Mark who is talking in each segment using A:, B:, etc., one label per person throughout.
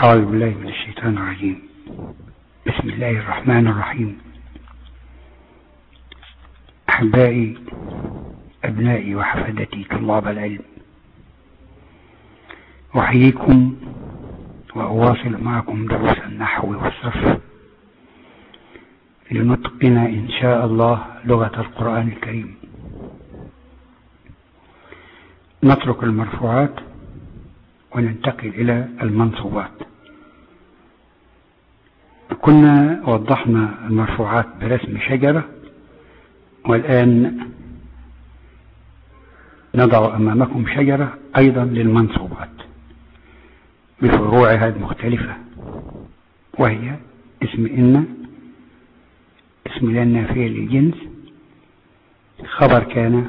A: أعوذ بالله من الشيطان الرجيم. بسم الله الرحمن الرحيم. أحبائي أبنائي وحفدتي طلاب العلم أحييكم وأواصل معكم دروس النحو والصرف لنتقن إن شاء الله لغة القرآن الكريم. نترك المرفوعات وننتقل إلى المنصوبات. كنا وضحنا المرفوعات برسم شجرة والآن نضع أمامكم شجرة أيضا للمنصوبات بفروعها المختلفة وهي اسم إن اسم لا النافية للجنس خبر كان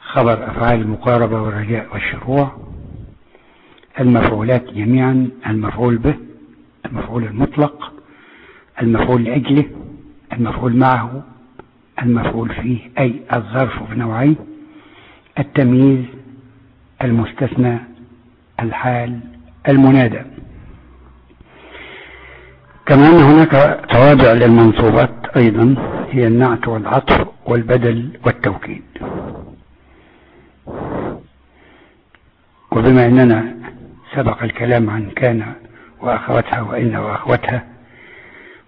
A: خبر أفعال المقاربة والرجاء والشروع المفعولات جميعا المفعول به المفعول المطلق المفعول لأجله المفعول معه المفعول فيه أي الظرف بنوعين التمييز المستثنى الحال المنادى. كما أن هناك توابع للمنصوبات أيضا هي النعت والعطف والبدل والتوكيد. وبما أننا سبق الكلام عن كان وأخواتها وإن وأخواتها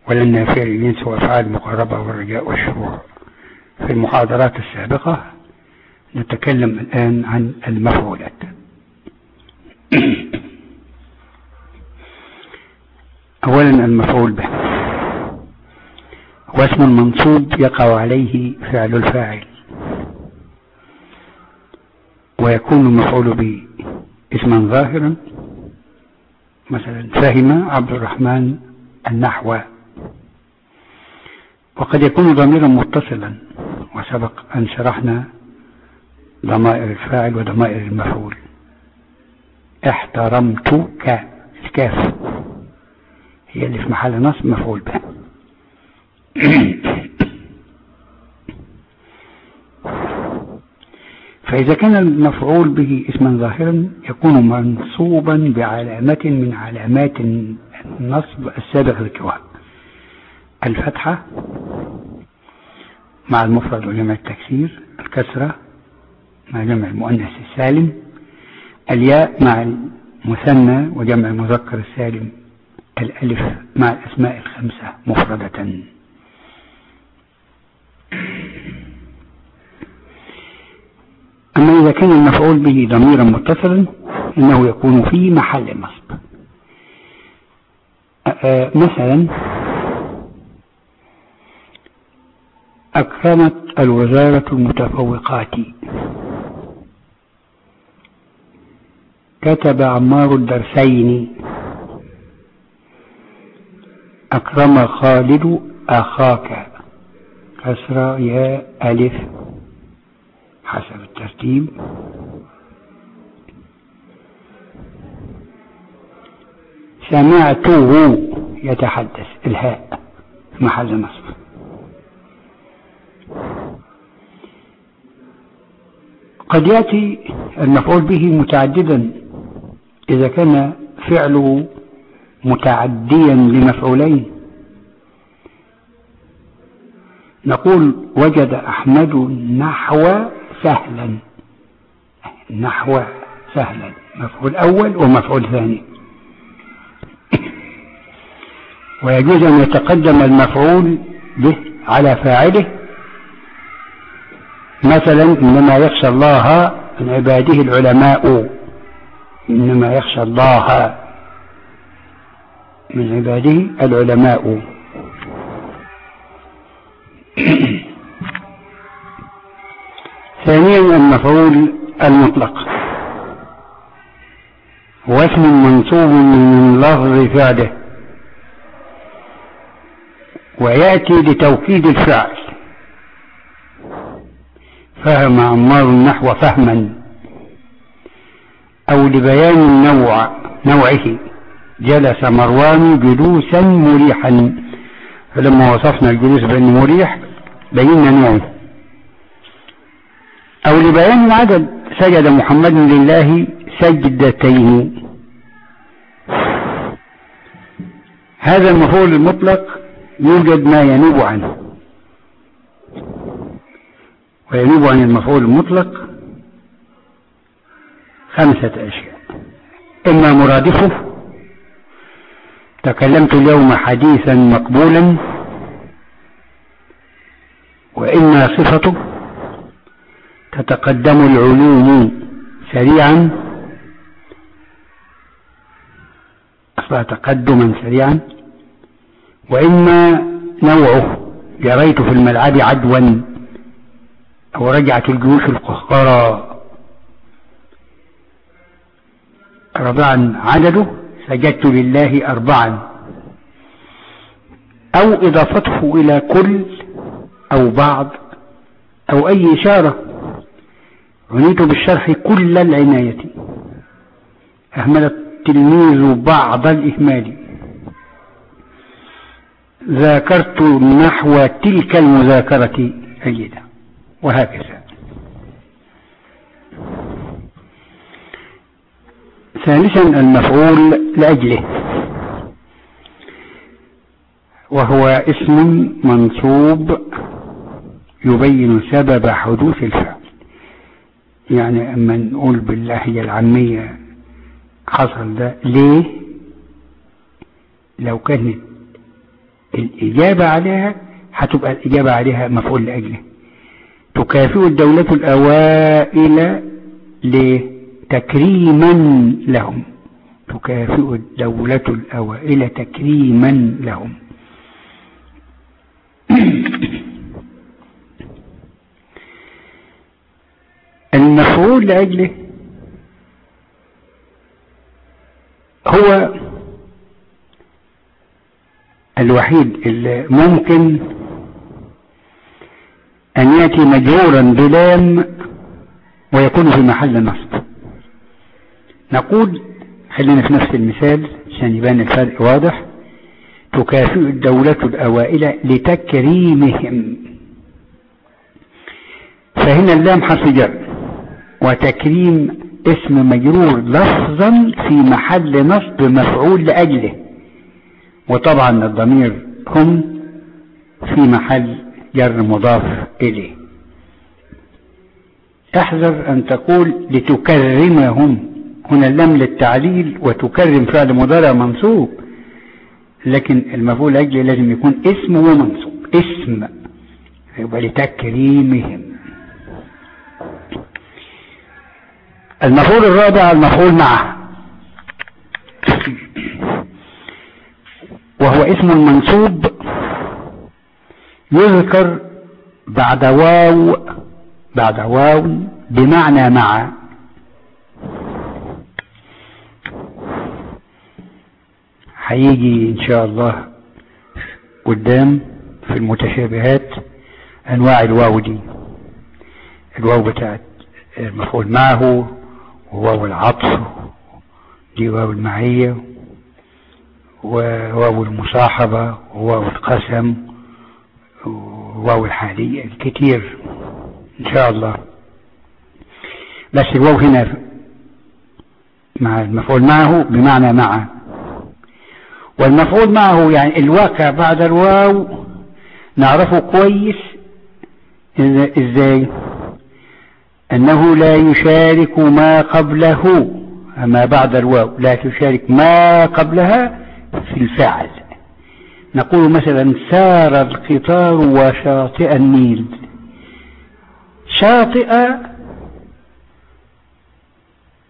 A: ولن نافير الجنس وأفعال المقاربة والرجاء والشروع في المحاضرات السابقة نتكلم الآن عن المفعولات. أولا المفعول به. هو اسم يقع عليه فعل الفاعل. ويكون المفعول به اسما ظاهرا مثلا فهم عبد الرحمن النحو وقد يكون ضميرا متصلا وسبق أن شرحنا ضمائر الفاعل وضمائر المفعول. احترمتك الكاف. هي اللي في محل نصب مفعول به. فإذا كان المفعول به اسما ظاهرا يكون منصوبا بعلامة من علامات النصب السابق ذكرها الفتحة مع المفرد وجمع التكسير الكسرة مع جمع المؤنث السالم الياء مع المثنى وجمع المذكر السالم الألف مع الأسماء الخمسة مفردة. إذا كان المفعول به ضميرا متصلا إنه يكون في محل نصب. مثلا أكرمت الوزارة المتفوقات. كتب عمار الدرسين. أكرم خالد أخاك. كسرى يا ألف. حسب الترتيب. سمعته يتحدث إلهاء محل نصب. قد يأتي المفعول به متعددا إذا كان فعله متعديا لمفعولين. نقول وجد أحمد نحو سهلا. نحو سهلا. مفعول أول ومفعول ثاني. ويجوز أن يتقدم المفعول به على فاعله. مثلا إنما يخشى الله من عباده العلماء. إنما يخشى الله من عباده العلماء. ثانيا المفعول المطلق. هو اسم منصوب من لفظ فعله. ويأتي لتوكيد الفعل. فهم عمار النحو فهما. أو لبيان النوع نوعه. جلس مروان جلوسا مريحا. فلما وصفنا الجلوس بأنه مريح بينا نوعه. أو لبيان العدد سجد محمد لله سجدتين. هذا المفعول المطلق يوجد ما ينوب عنه. وينوب عن المفعول المطلق خمسة أشياء. إما مرادفه تكلمت اليوم حديثا مقبولا. وإما صفته تتقدم العلوم سريعا. أصبح تقدما سريعا. وإما نوعه جريت في الملعب عدوا أو رجعت الجيوش القهقرى ربعا عدده سجدت لله أربعا. أو إضافته إلى كل أو بعض أو أي إشارة عنيت بالشرح كل العناية. أهمل التلميذ بعض الإهمال. ذاكرت نحو تلك المذاكرة جيدة وهكذا. ثالثا المفعول لأجله. وهو اسم منصوب يبين سبب حدوث الفعل. يعني اما نقول باللهجة العامية حصل ده ليه؟ لو كانت الإجابة عليها هتبقى الإجابة عليها مفعول لأجله. تكافئ الدولة الأوائل لتكريما لهم. تكافئ الدولة الأوائل تكريما لهم. المفعول لأجله هو الوحيد اللي ممكن أن يأتي مجرورا بلام ويكون في محل نصب. نقول خلينا في نفس المثال عشان يبان الفرق واضح. تكافئ الدولة الأوائل لتكريمهم. فهنا اللام حرف جر. وتكريم اسم مجرور لفظا في محل نصب مفعول لأجله. وطبعا الضمير هم في محل جر مضاف إليه. احذر أن تقول لتكرمهم. هنا اللام للتعليل وتكرم فعل مضارع منصوب لكن المفعول أجل لازم يكون اسم ومنصوب اسم يبقى لتكريمهم. المفعول الرابع المفعول معه. وهو اسم منصوب يذكر بعد واو بعد واو بمعنى مع. هيجي إن شاء الله قدام في المتشابهات أنواع الواو دي. الواو بتاعت المفعول معه وواو العطف دي واو المعية وواو المصاحبة وواو القسم وواو الحالية كتير إن شاء الله. بس الواو هنا مع المفعول معه بمعنى مع. والمفعول معه يعني الواقع بعد الواو نعرفه كويس إزاي؟ أنه لا يشارك ما قبله. ما بعد الواو لا تشارك ما قبلها في الفعل. نقول مثلا سار القطار وشاطئ النيل. شاطئ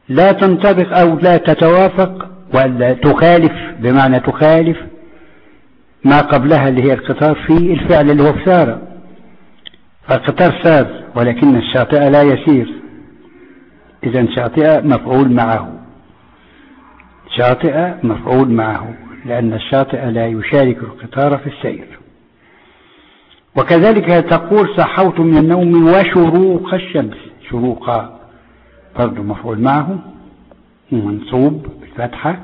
A: لا تنطبق أو لا تتوافق ولا تخالف بمعنى تخالف ما قبلها اللي هي القطار في الفعل اللي هو سار. فالقطار سار. ولكن الشاطئ لا يسير. إذا شاطئ مفعول معه. شاطئ مفعول معه لأن الشاطئ لا يشارك القطار في السير. وكذلك تقول صحوت من النوم وشروق الشمس. شروق برضه مفعول معه منصوب بالفتحة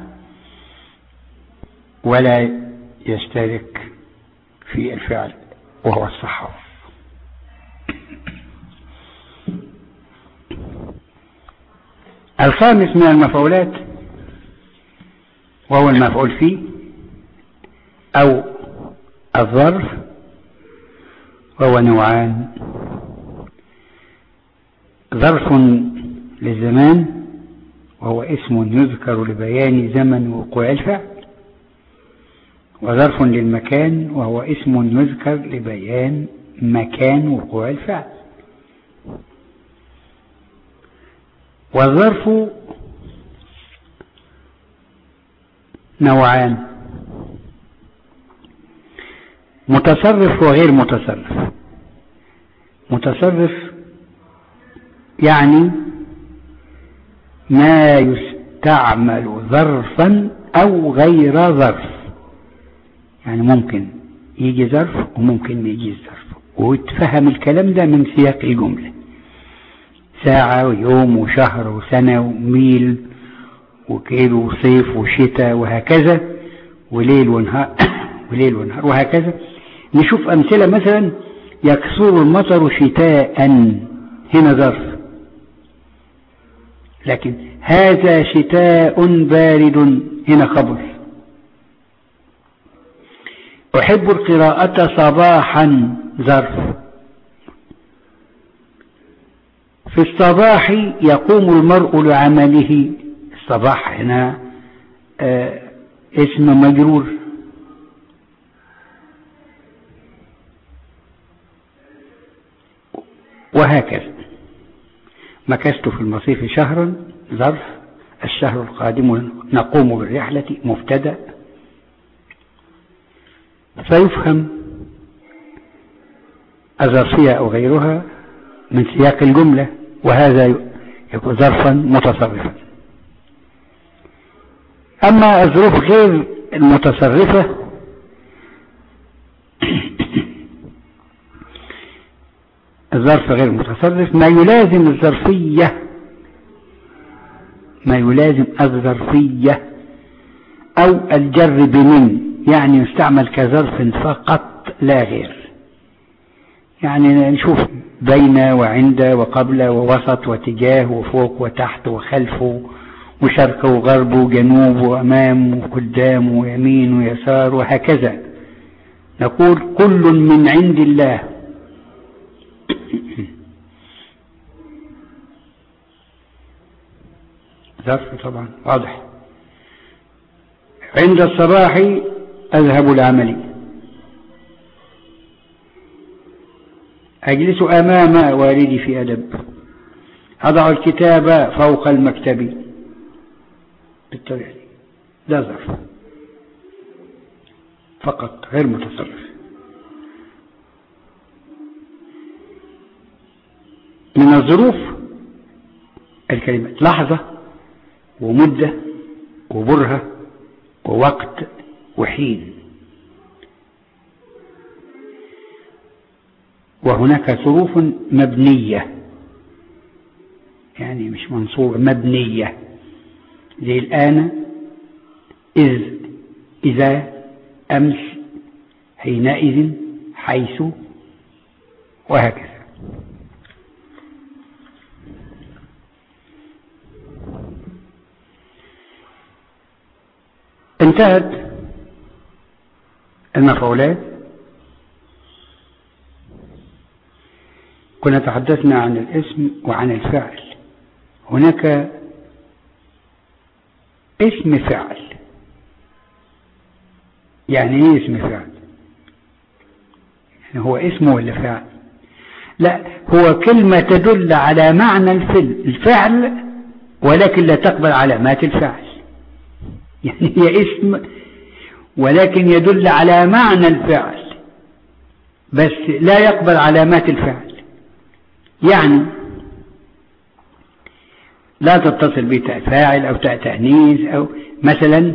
A: ولا يشترك في الفعل وهو الصحو الخامس من المفعولات وهو المفعول فيه أو الظرف وهو نوعان. ظرف للزمان وهو اسم يذكر لبيان زمن وقوع الفعل. وظرف للمكان وهو اسم يذكر لبيان مكان وقوع الفعل. والظرف نوعان. متصرف وغير متصرف. متصرف يعني ما يستعمل ظرفا أو غير ظرف. يعني ممكن يجي ظرف وممكن ما يجي ظرف. ويتفهم الكلام ده من سياق الجملة. ساعة ويوم وشهر وسنة وميل وكيلو وصيف وشتاء وهكذا وليل ونهار وليل ونهار وهكذا. نشوف أمثلة مثلا يكثر المطر شتاء هنا ظرف. لكن هذا شتاء بارد. هنا خبر. أحب القراءة صباحا. ظرف. في الصباح يقوم المرء لعمله. الصباح هنا آه اسم مجرور. وهكذا. مكثت في المصيف شهرا ظرف الشهر القادم نقوم بالرحلة مبتدأ. فيفهم الظرفية أو غيرها من سياق الجملة. وهذا يكون ظرفا متصرفا. أما الظروف غير المتصرفة الظرف غير المتصرف ما يلازم الظرفية ما يلازم الظرفية أو الجر بمن يعني يستعمل كظرف فقط لا غير. يعني نشوف بين وعند وقبل ووسط واتجاه وفوق وتحت وخلف وشرق وغرب وجنوب وأمام وقدام ويمين ويسار وهكذا. نقول كل من عند الله. ظرف طبعا واضح. عند الصباح أذهب العمل أجلس أمام والدي في أدب. أضع الكتاب فوق المكتب. بالطريقة دي لا ظرف. فقط غير متصرف. من الظروف الكلمات. لحظة ومدة وبرهة ووقت وحين. وهناك ظروف مبنية. يعني مش منصوبة مبنية. زي الآن إذ إذا أمس حينئذ حيث وهكذا. انتهت المفعولات كنا تحدثنا عن الاسم وعن الفعل. هناك اسم فعل. يعني إيه اسم فعل؟ يعني هو اسم ولا فعل؟ لا هو كلمة تدل على معنى الفعل ولكن لا تقبل علامات الفعل. يعني هي اسم ولكن يدل على معنى الفعل بس لا يقبل علامات الفعل. يعني لا تتصل بتاء فاعل أو تاء تأنيث أو مثلا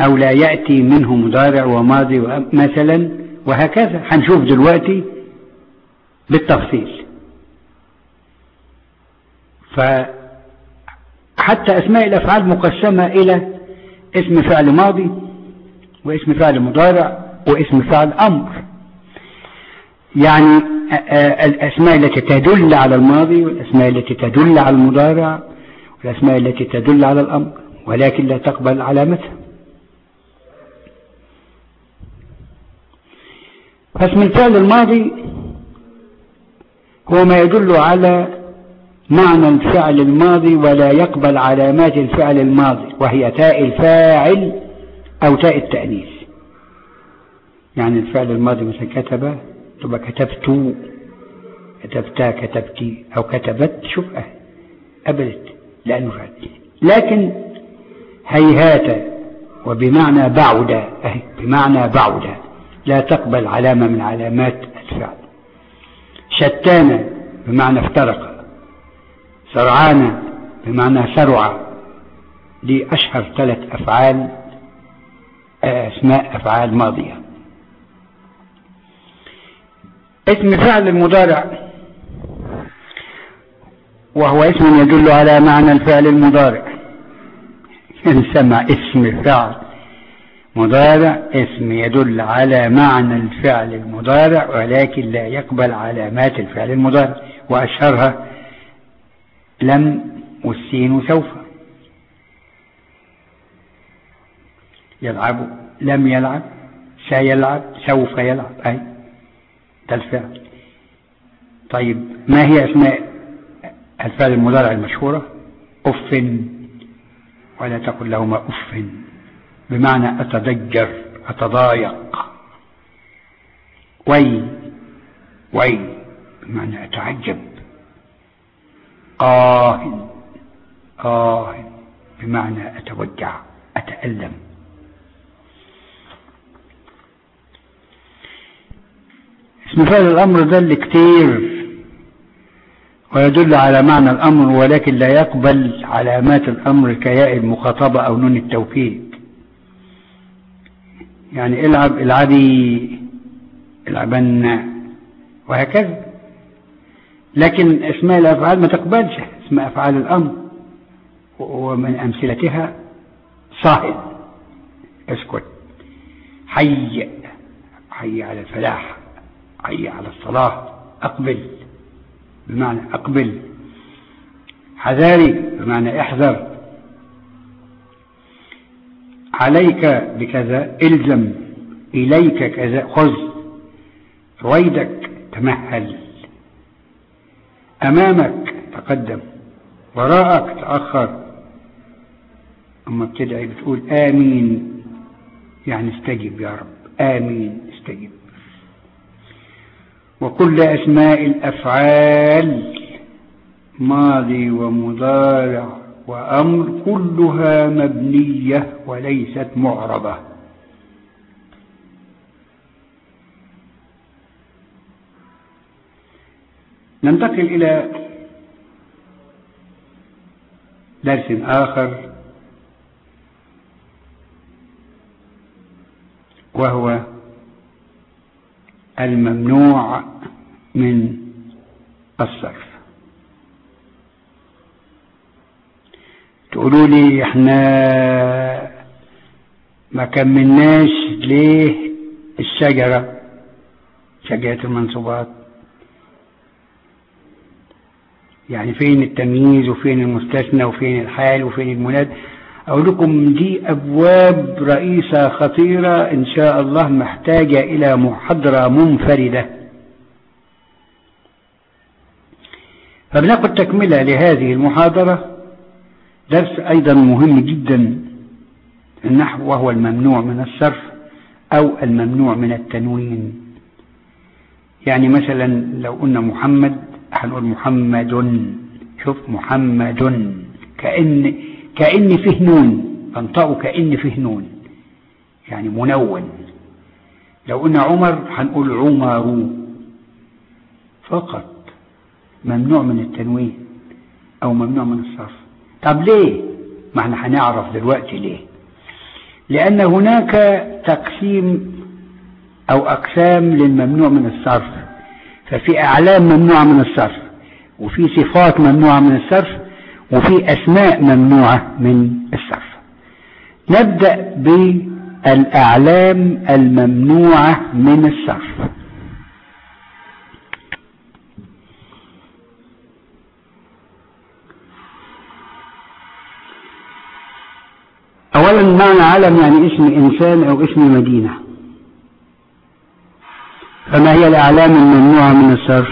A: أو لا يأتي منه مضارع وماضي مثلا وهكذا. هنشوف دلوقتي بالتفصيل. فحتى أسماء الأفعال مقسمة إلى اسم فعل ماضي واسم فعل مضارع واسم فعل أمر. يعني الأسماء التي تدل على الماضي والأسماء التي تدل على المضارع والأسماء التي تدل على الأمر ولكن لا تقبل علامتها. فاسم الفعل الماضي هو ما يدل على معنى الفعل الماضي ولا يقبل علامات الفعل الماضي وهي تاء الفاعل أو تاء التأنيث. يعني الفعل الماضي مثلا كتب تبقى كتبت كتبتا كتبتي أو كتبت شوف أبدت لأنه فعل لكن هيهات وبمعنى بعد بمعنى بعد لا تقبل علامة من علامات الفعل شتان بمعنى افترق. سرعان بمعنى سرع. دي أشهر ثلاث أفعال أسماء أفعال ماضية. اسم فعل المضارع. وهو اسم يدل على معنى الفعل المضارع. سمع اسم فعل مضارع اسم يدل على معنى الفعل المضارع ولكن لا يقبل علامات الفعل المضارع. وأشهرها لم والسين سوف. يلعب لم يلعب سيلعب سوف يلعب. أي الفعل. طيب ما هي أسماء الفعل المضارع المشهورة؟ أف ولا تقل لهما أف بمعنى أتضجر أتضايق. وي وي بمعنى أتعجب. آه آه بمعنى أتوجع أتألم. فعل الأمر دل كتير ويدل على معنى الأمر ولكن لا يقبل علامات الأمر كياء المخاطبة أو نون التوكيد. يعني العب العبي العبن وهكذا. لكن اسماء الأفعال ما تقبلش اسماء أفعال الأمر ومن أمثلتها صاهد أسكت حي حي على الفلاح. حي على الصلاة أقبل. بمعنى أقبل. حذاري بمعنى احذر. عليك بكذا إلزم. إليك كذا خذ. رويدك تمهل. أمامك تقدم. وراءك تأخر. أما بتدعي بتقول آمين. يعني استجب يا رب. آمين استجب. وكل أسماء الأفعال ماضي ومضارع وأمر كلها مبنية وليست معربة. ننتقل إلى درس آخر وهو الممنوع من الصرف. تقولوا لي إحنا ما كملناش ليه الشجرة؟ شجرة المنصوبات يعني فين التمييز وفين المستثنى وفين الحال وفين المناد؟ أقول لكم دي أبواب رئيسة خطيرة إن شاء الله محتاجة إلى محاضرة منفردة. فبناخد تكملة لهذه المحاضرة. درس أيضا مهم جدا النحو وهو الممنوع من الصرف أو الممنوع من التنوين. يعني مثلا لو قلنا محمد هنقول محمد شوف محمد كأن كأن فيه نون انطقوا كأن فيه نون يعني منون. لو قلنا عمر هنقول عمر فقط. ممنوع من التنوين أو ممنوع من الصرف. طب ليه؟ ما إحنا هنعرف دلوقتي ليه؟ لأن هناك تقسيم أو أقسام للممنوع من الصرف. ففي أعلام ممنوعة من الصرف وفي صفات ممنوعة من الصرف وفي أسماء ممنوعة من الصرف. نبدأ بالأعلام الممنوعة من الصرف. أولا معنى علم يعني اسم إنسان أو اسم مدينة. فما هي الأعلام الممنوعة من الصرف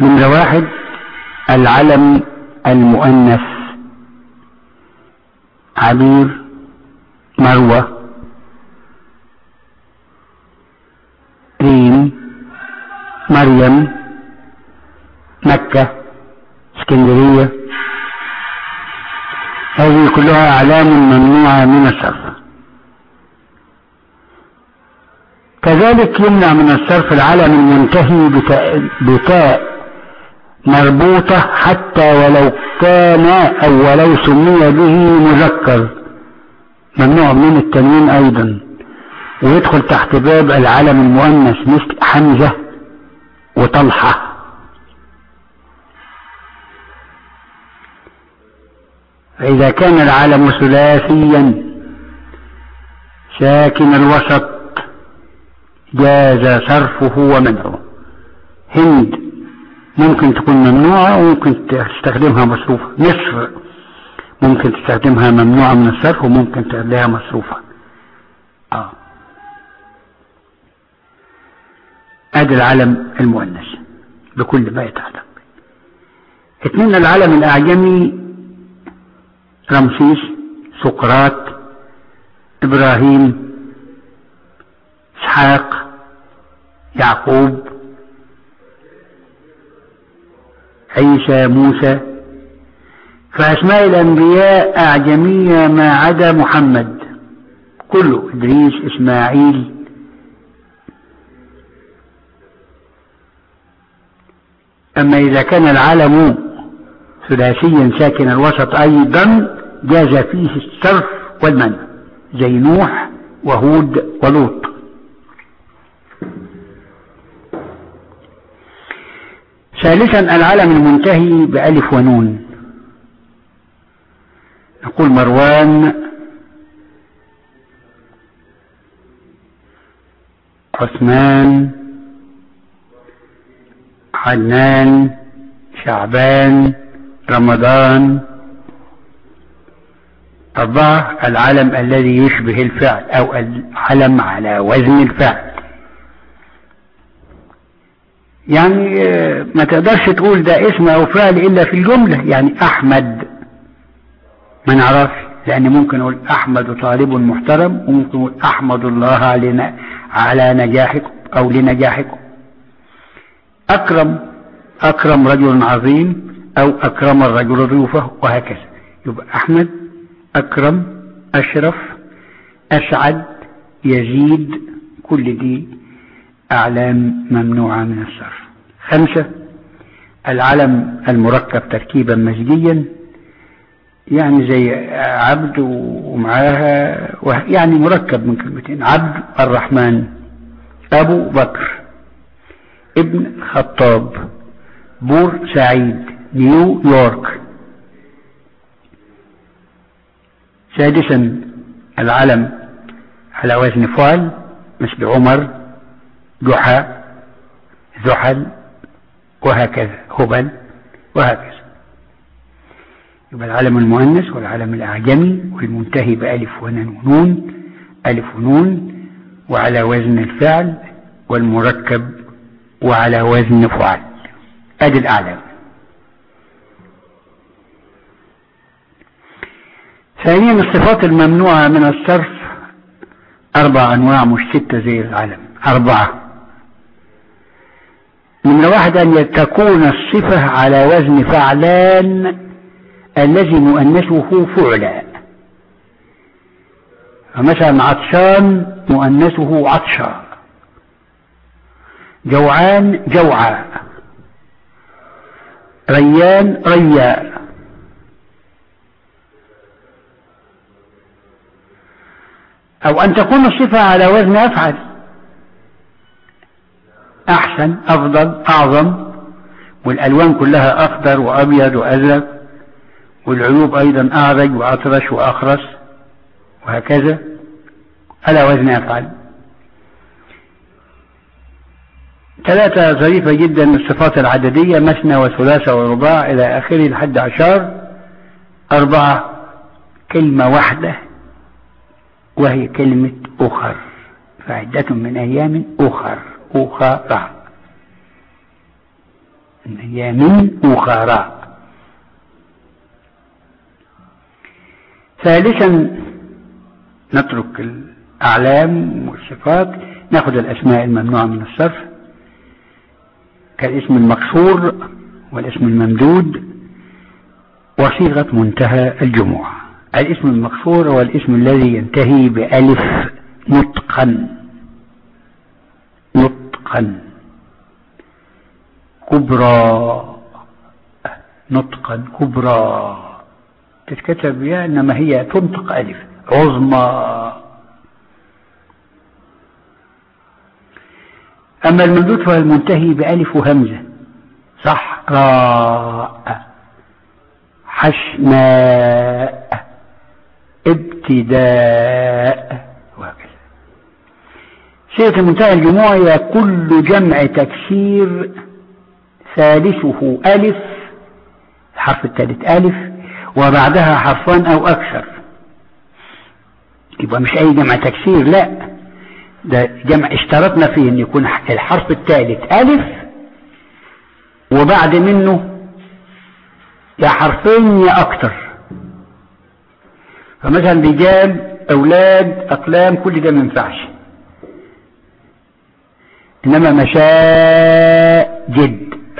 A: نمرة واحد العلم المؤنث عبير مروة ريم مريم مكة اسكندرية هذه كلها أعلام ممنوعة من الصرف. كذلك يمنع من الصرف العلم المنتهي بتاء, مربوطة حتى ولو كان أو ولو سمي به مذكر. ممنوع من التنوين أيضا. ويدخل تحت باب العلم المؤنث مثل حمزة وطلحة. فإذا كان العلم ثلاثيا ساكن الوسط جاز صرفه ومنعه. هند ممكن تكون ممنوعة وممكن تستخدمها مصروفة. مصر ممكن تستخدمها ممنوعة من الصرف وممكن تخليها مصروفة. آه. ادي العلم المؤنث بكل ما يتعلق اثنين العلم الأعجمي رمسيس سقراط إبراهيم إسحاق يعقوب عيسى موسى. فأسماء الأنبياء أعجمية ما عدا محمد. كله إدريس إسماعيل. أما إذا كان العلم ثلاثيا ساكن الوسط أيضا جاز فيه الصرف والمنع زي نوح وهود ولوط. ثالثا العلم المنتهي بألف ونون. نقول مروان. عثمان. حنان شعبان. رمضان. أربعة العلم الذي يشبه الفعل أو العلم على وزن الفعل. يعني آه، ما تقدرش تقول ده اسم أو فعل إلا في الجملة. يعني أحمد ما نعرفش لأن ممكن أقول أحمد طالب محترم وممكن أقول أحمد الله على نجاحكم أو لنجاحكم. أكرم أكرم رجل عظيم أو أكرم الرجل ضيوفه وهكذا. يبقى أحمد أكرم أشرف أسعد يزيد كل دي أعلام ممنوعة من الصرف. خمسة العلم المركب تركيبا مزجيا يعني زي عبد ومعاها يعني مركب من كلمتين عبد الرحمن أبو بكر ابن خطاب بور سعيد نيو سادسا العلم على وزن فعل مثل عمر جحا زحل وهكذا هبل وهكذا. يبقى العلم المؤنث والعلم الأعجمي والمنتهي بألف ونون ألف ونون وعلى وزن الفعل والمركب وعلى وزن فعل. أدي الأعلام. ثانيا الصفات الممنوعة من الصرف. أربع أنواع مش ستة زي العلم. أربعة. من واحد أن تكون الصفة على وزن فعلان الذي مؤنثه فعلا. فمثلا عطشان مؤنثه عطشا. جوعان جوعا ريان ريا أو أن تكون الصفة على وزن أفعل. أحسن أفضل أعظم. والألوان كلها أخضر وأبيض وأزرق. والعيوب أيضا أعرج وأطرش وأخرس. وهكذا. على وزن أفعل. ثلاثة ظريفة جدا من الصفات العددية مثنى وثلاثة ورباع إلى آخره لحد عشر. أربعة كلمة واحدة. وهي كلمة أخر فعدة من أيام أخر أخرى. من أيام أخرى. ثالثا نترك الأعلام والصفات نأخذ الأسماء الممنوعة من الصرف كالاسم المكسور والاسم الممدود وصيغة منتهى الجموع. الاسم المكسور هو الاسم الذي ينتهي بألف نطقا. نطقا. كبرى. نطقا. كبرى. تتكتب يا انما هي تنطق ألف. عظمى. أما الممدود فهو المنتهي بألف وهمزه صحراء. حشماء. ابتداء وهكذا. صيغه منتهى الجموع كل جمع تكسير ثالثه ألف الحرف الثالث ألف وبعدها حرفان أو أكثر. يبقى مش أي جمع تكسير لا. ده جمع اشترطنا فيه أن يكون الحرف الثالث ألف وبعد منه يا حرفين يا أكثر. فمثلا رجال أولاد أقلام كل ده ما ينفعش. إنما مشاجد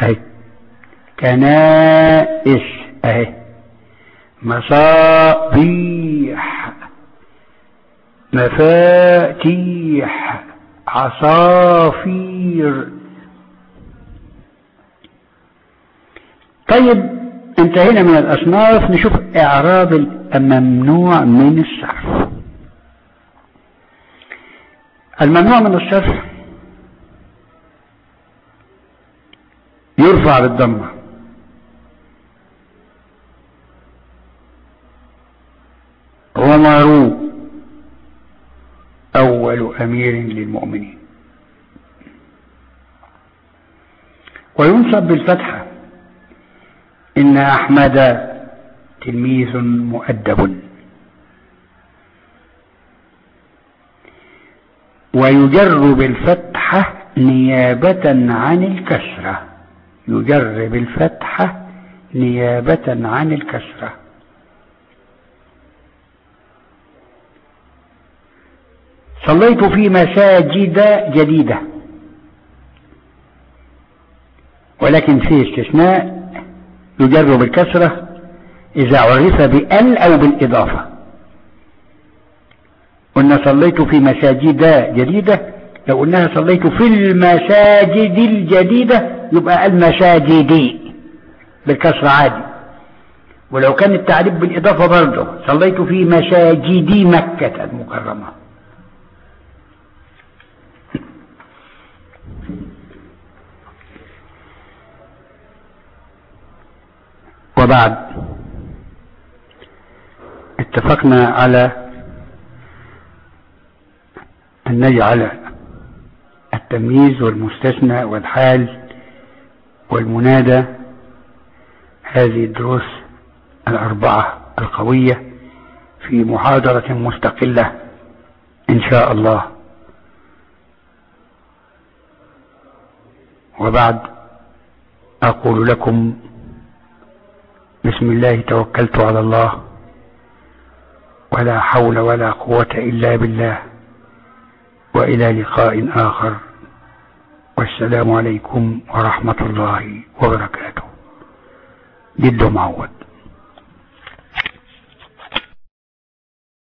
A: أهي. كنائس أهي. مصابيح. مفاتيح. عصافير. طيب انتهينا من الأصناف نشوف إعراب الممنوع من الصرف الممنوع من الصرف يرفع بالضمة عمر أول أمير للمؤمنين. وينصب بالفتحة. إن أحمد تلميذ مؤدب. ويجر بالفتحة نيابة عن الكسرة. يجر بالفتحة نيابة عن الكسرة. صليت في مساجد جديدة. ولكن في استثناء يجر بالكسرة إذا عرف بأل أو بالإضافة. قلنا صليت في مساجد جديدة لو قلناها صليت في المساجد الجديدة يبقى المساجدي بالكسر عادي. ولو كان التعريف بالإضافة برضه صليت في مساجد مكة المكرمة. وبعد. اتفقنا على أن نجعل التمييز والمستثنى والحال والمنادى هذه الدروس الأربعة القوية في محاضرة مستقلة إن شاء الله. وبعد أقول لكم بسم الله توكلت على الله. ولا حول ولا قوة إلا بالله. وإلى لقاء آخر. والسلام عليكم ورحمة الله وبركاته. جد معود.